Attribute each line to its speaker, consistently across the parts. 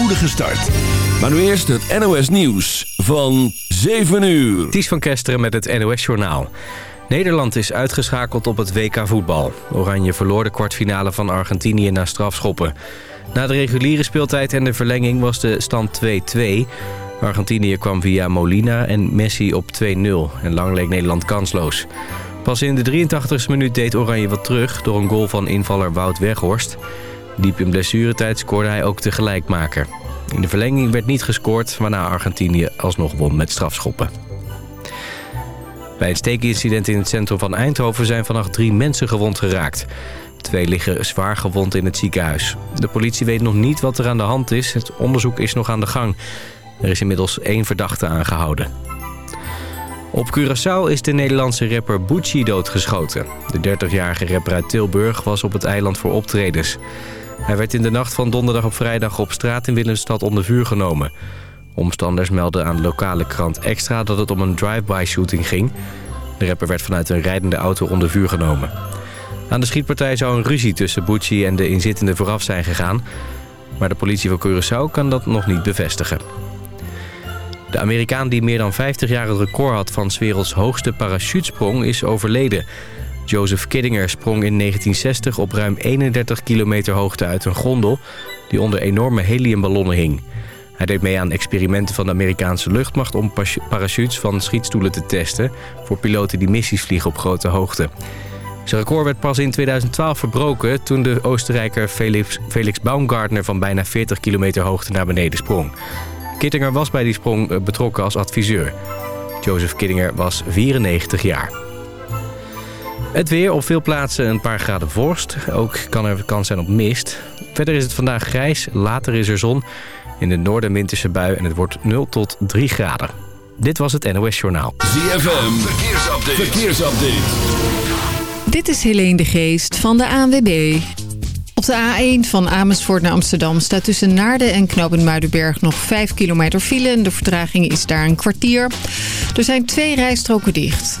Speaker 1: spoedige start. Maar nu eerst het NOS Nieuws van 7 uur.
Speaker 2: Ties van Kesteren met het NOS Journaal. Nederland is uitgeschakeld op het WK voetbal. Oranje verloor de kwartfinale van Argentinië na strafschoppen. Na de reguliere speeltijd en de verlenging was de stand 2-2. Argentinië kwam via Molina en Messi op 2-0. En lang leek Nederland kansloos. Pas in de 83e minuut deed Oranje wat terug... door een goal van invaller Wout Weghorst. Diep in blessuretijd scoorde hij ook de gelijkmaker. In de verlenging werd niet gescoord... waarna Argentinië alsnog won met strafschoppen. Bij een steekincident in het centrum van Eindhoven... zijn vannacht drie mensen gewond geraakt. Twee liggen zwaar gewond in het ziekenhuis. De politie weet nog niet wat er aan de hand is. Het onderzoek is nog aan de gang. Er is inmiddels één verdachte aangehouden. Op Curaçao is de Nederlandse rapper Bucci doodgeschoten. De 30-jarige rapper uit Tilburg was op het eiland voor optredens. Hij werd in de nacht van donderdag op vrijdag op straat in Willemstad onder vuur genomen. Omstanders melden aan de lokale krant Extra dat het om een drive-by shooting ging. De rapper werd vanuit een rijdende auto onder vuur genomen. Aan de schietpartij zou een ruzie tussen Bucci en de inzittenden vooraf zijn gegaan. Maar de politie van Curaçao kan dat nog niet bevestigen. De Amerikaan die meer dan 50 jaar het record had van 's werelds hoogste parachutesprong is overleden. Joseph Kiddinger sprong in 1960 op ruim 31 kilometer hoogte uit een gondel... die onder enorme heliumballonnen hing. Hij deed mee aan experimenten van de Amerikaanse luchtmacht... om parachutes van schietstoelen te testen... voor piloten die missies vliegen op grote hoogte. Zijn record werd pas in 2012 verbroken... toen de Oostenrijker Felix, Felix Baumgartner van bijna 40 kilometer hoogte naar beneden sprong. Kittinger was bij die sprong eh, betrokken als adviseur. Joseph Kittinger was 94 jaar. Het weer op veel plaatsen een paar graden vorst. Ook kan er kans zijn op mist. Verder is het vandaag grijs, later is er zon. In de noorden winterse bui en het wordt 0 tot 3 graden. Dit was het NOS Journaal.
Speaker 1: ZFM, verkeersupdate. verkeersupdate.
Speaker 3: Dit is Helene de Geest van de ANWB. Op de A1 van Amersfoort naar Amsterdam staat tussen Naarden en Knopen Muidenberg nog 5 kilometer file. En de vertraging is daar een kwartier. Er zijn twee rijstroken dicht.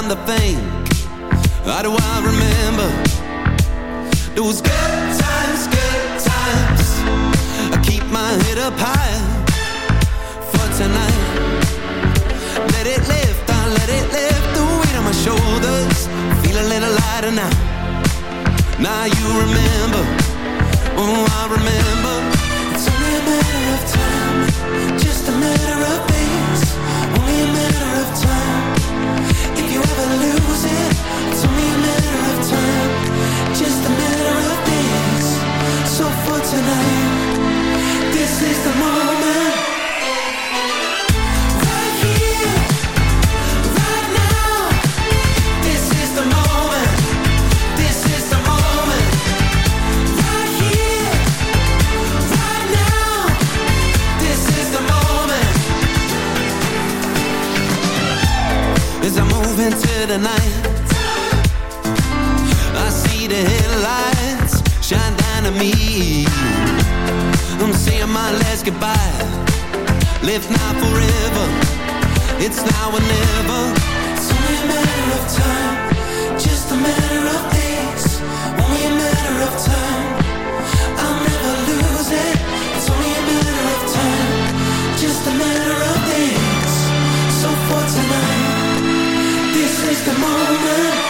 Speaker 4: climb the fame. my last goodbye. Live now forever. It's now or never. It's only a matter of time. Just a matter of days. Only a matter of time. I'll never lose it. It's only a matter of time. Just a matter of days. So for tonight This is the moment.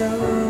Speaker 1: so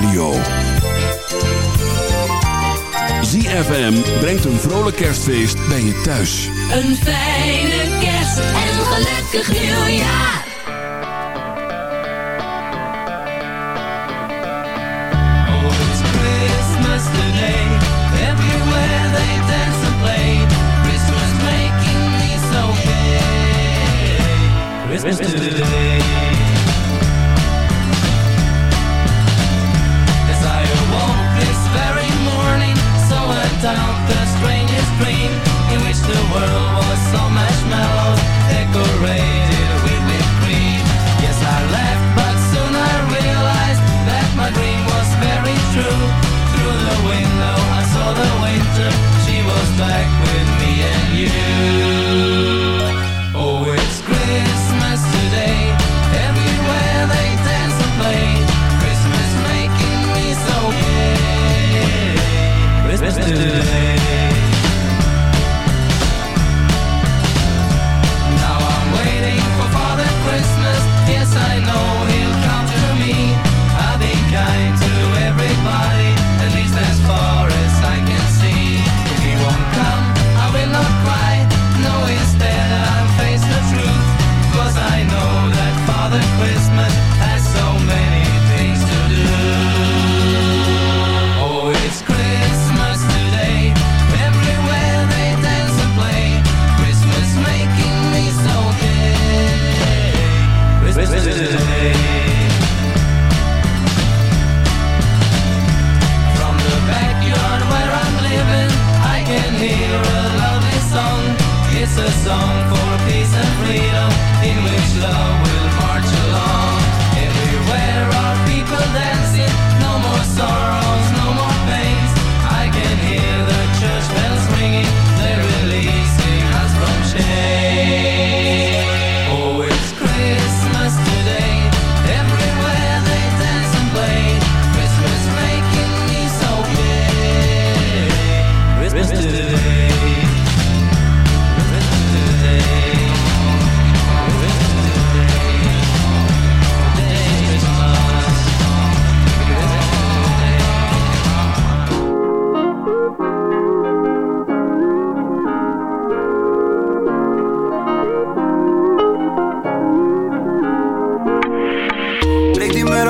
Speaker 1: radio. ZFM brengt een vrolijk kerstfeest bij je thuis.
Speaker 5: Een fijne kerst en gelukkig nieuwjaar.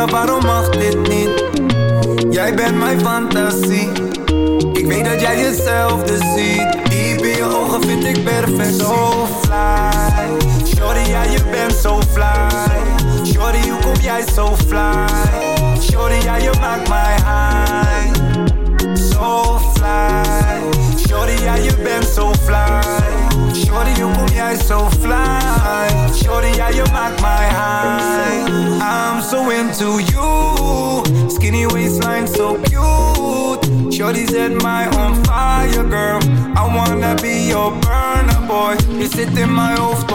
Speaker 6: Waarom mag dit niet? Jij bent mijn fantasie. Ik weet dat jij hetzelfde ziet. Diep in je ogen vind ik perfect. So fly. Shorty, ja je bent zo fly. Shorty, hoe kom jij zo fly? Shorty, ja je maakt mij high. Fly Shorty, ja je bent zo fly? Shorty, hoe kom jij zo fly? Shorty, ja je maakt mij high I'm so into you. Skinny waistline so cute. Shorty set my on fire girl. I wanna be your burner boy. Je zit in mijn hoofd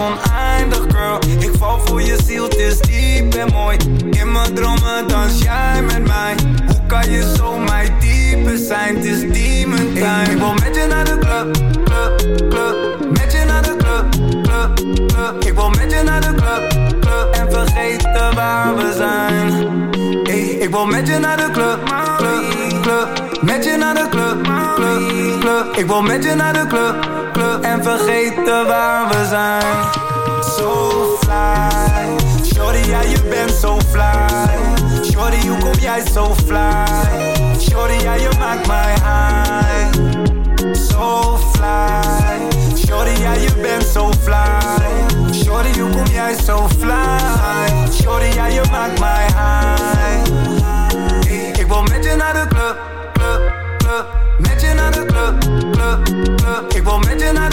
Speaker 6: girl. Ik val voor je ziel, het is diep en mooi. In mijn dromen dans jij met mij. Hoe kan je zo mijn type zijn? Het is demon time Ik wil met je naar de club, club, club. Met je naar de club, club, club. Ik wil met je naar de club, club. En vergeten waar we zijn. Ey, ik wil met je naar de club, club, club. Met je naar de club, club, club. Ik wil met je naar de club, club. En vergeten waar we zijn So fly. Shorty, ja je bent zo fly. Shorty, hoe kom jij zo fly? Shorty, ja je maakt mij high. So fly. Shorty, ja je bent zo fly. Shorty, hoe kom jij zo fly? Shorty, ja je maakt mij high. Ik wil met je naar de club, club, club. Met je naar de club, club, club. Ik wil met je naar de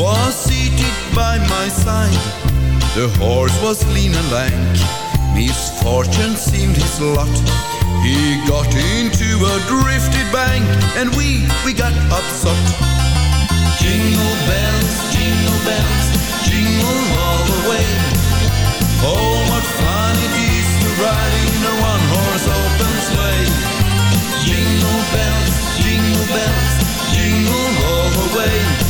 Speaker 7: was seated by my side. The horse was lean and lank, misfortune seemed his lot. He got into a drifted bank, and we, we got upset. Jingle bells, jingle bells, jingle all the way. Oh, what fun it is to ride in a one-horse open sleigh. Jingle bells, jingle bells, jingle all the way.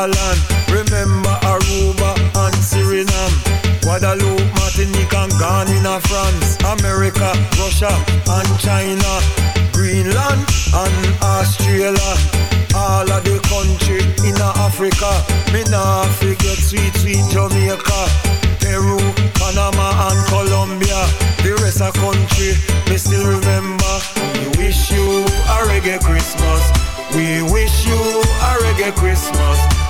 Speaker 8: Alan Remember Aruba and Suriname. Guadeloupe, Martinique and Ghana, France. America, Russia and China. Greenland and Australia. All of the country in Africa. Me nah forget sweet, sweet Jamaica. Peru, Panama and Colombia. The rest of country, me still remember. We wish you a reggae Christmas. We wish you a reggae Christmas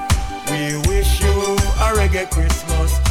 Speaker 8: reggae Christmas.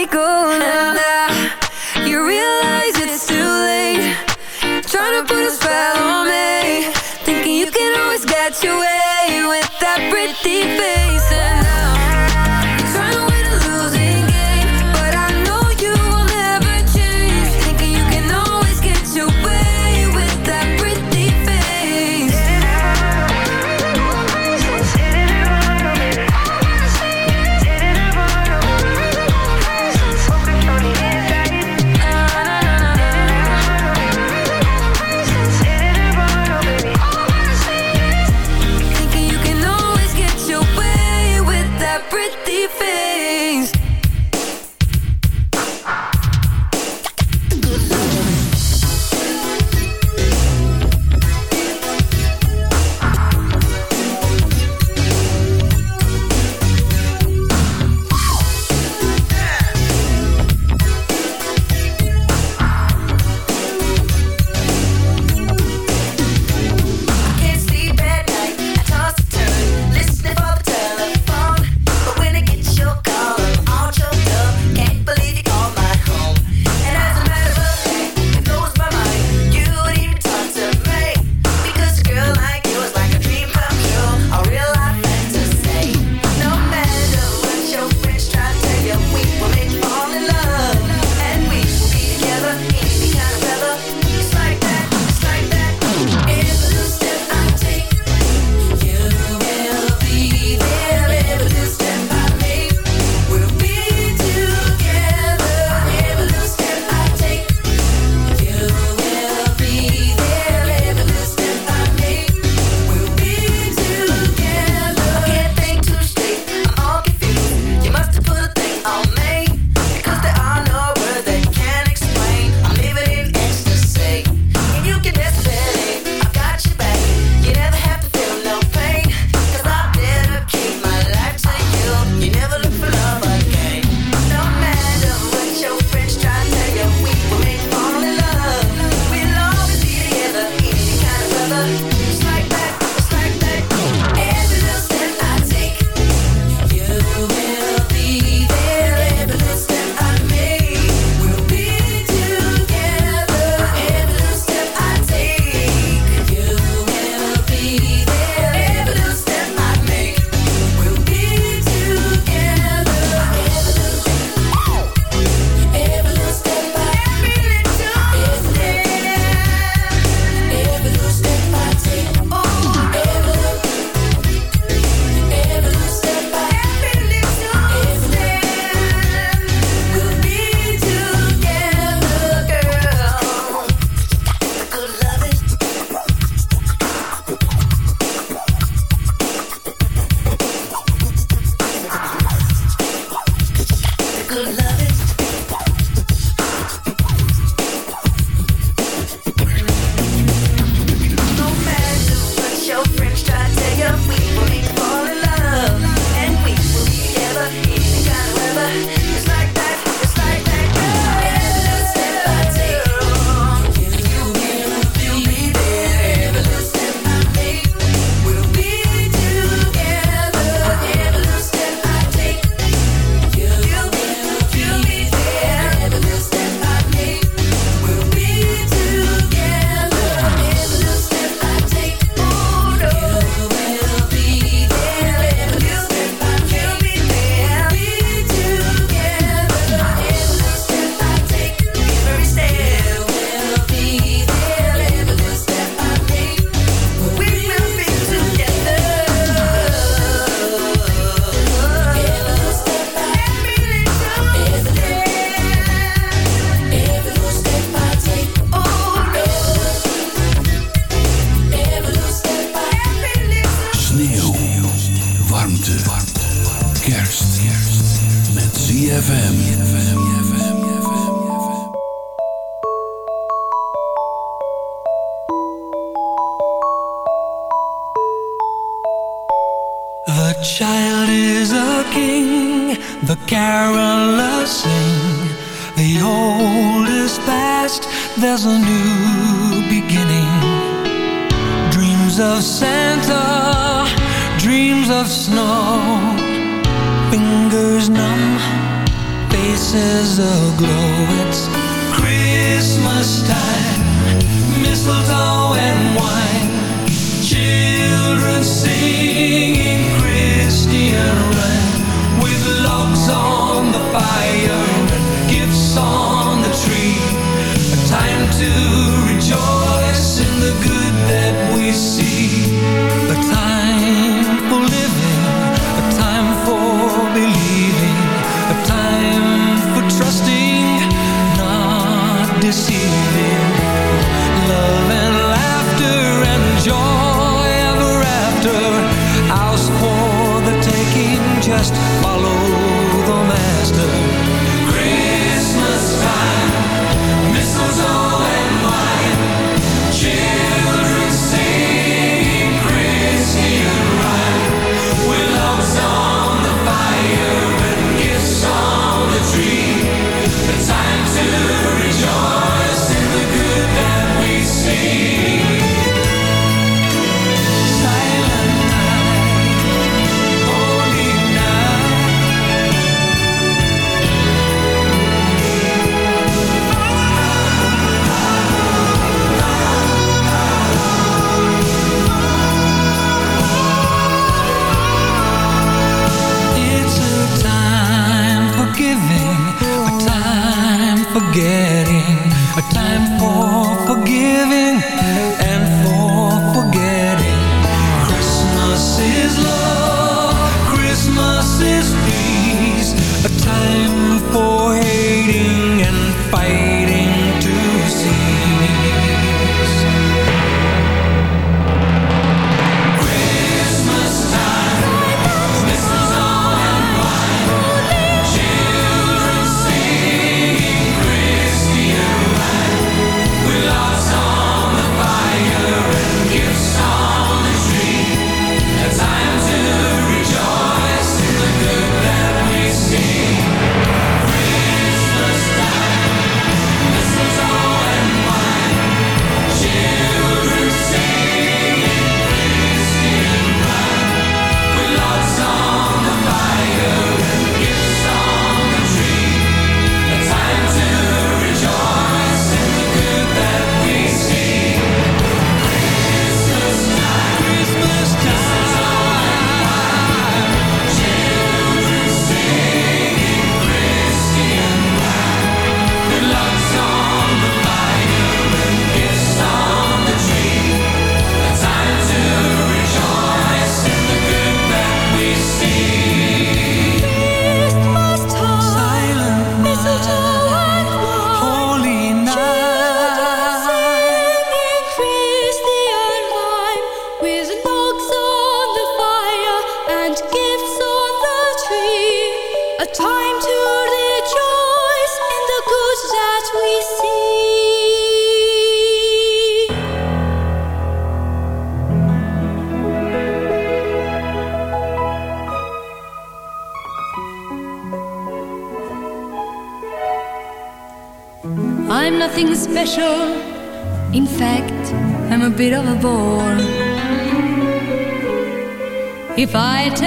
Speaker 9: we go now?